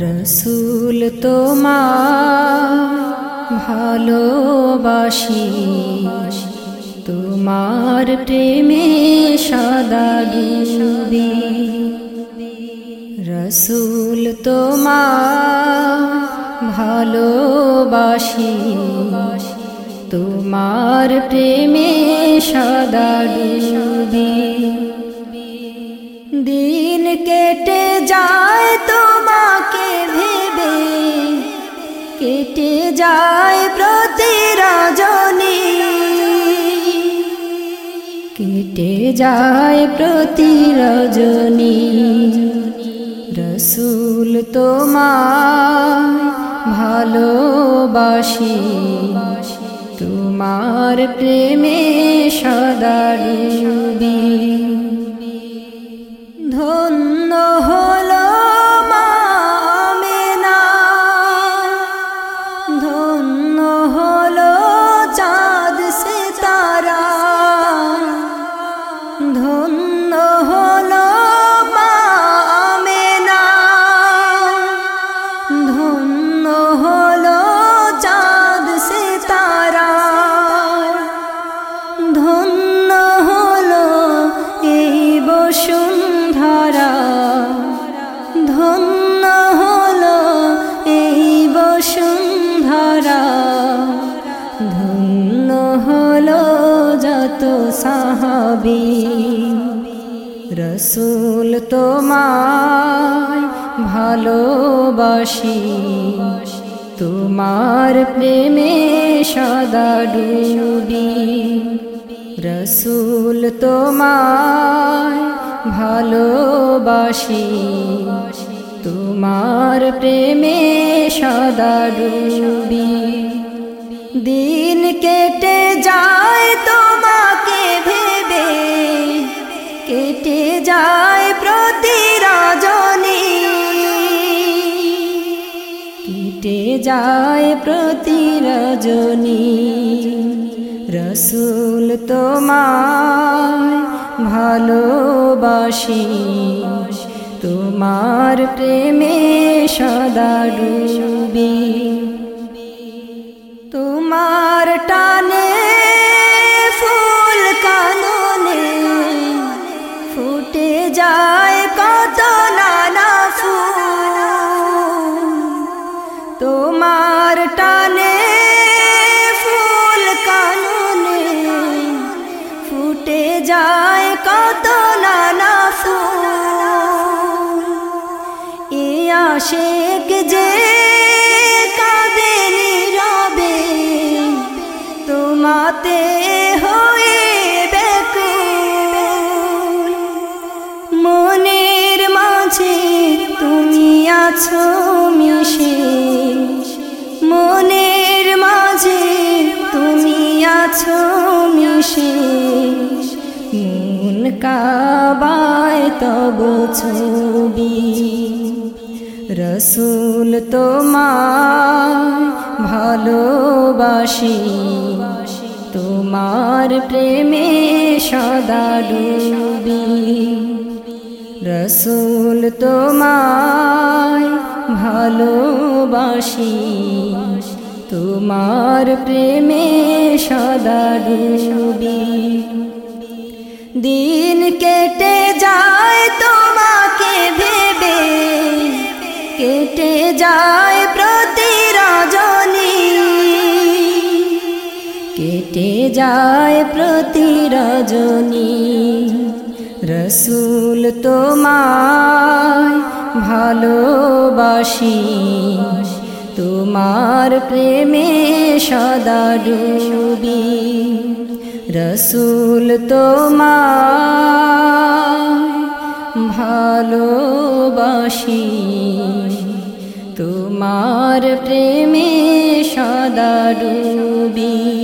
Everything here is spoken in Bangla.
রসুল তোমার ভালোবাসি। তোমার প্রেমে সদা ডুবি রসুল তোমার ভালোবাসি। তোমার প্রেমে সদা ডুবি দিন কেটে যায় তোমাকে কেটে যায় প্রতি রজনী কেটে যায় প্রতি রজনী রসুল তোমার ভালোবাসি। তোমার প্রেমে সদা ধন্য ধন্য হলো যত সাহাবি। রসুল তোমায় ভালোবাসি। তোমার প্রেমে সদা ডুবি। রসুল তোমায় ভালোবাসি। তোমার প্রেমে সদা ডুবি। দিন কেটে যায় তোমাকে কেটে যায় প্রতি রজনী। কেটে যায় প্রতি রজনী। রসুল তোমার ভালোবাসি, তোমার প্রেমে সদা ডুবি। তোমার টানে, ফুল কাননে ফুটে যায় কত নানা ফুল। এ আশেক যে মনের মাঝে তুমি আছো মিশে। কাবায় তব ছবি। রসুল তোমার ভালোবাসি, তোমার প্রেমে সদা ডুবি। রসুল তোমায় ভালোবাসি, তোমার প্রেমে সদা ডুবি। দিন কেটে যায় তোমাকে ভেবে। কেটে যায় প্রতি রজনী কেটে যায় প্রতি রজনী রসুল তোমায় ভালোবাসি। তোমার প্রেমে সদা ডুবি। রসুল তোমায় ভালোবাসি। তোমার প্রেমে সদা ডুবি।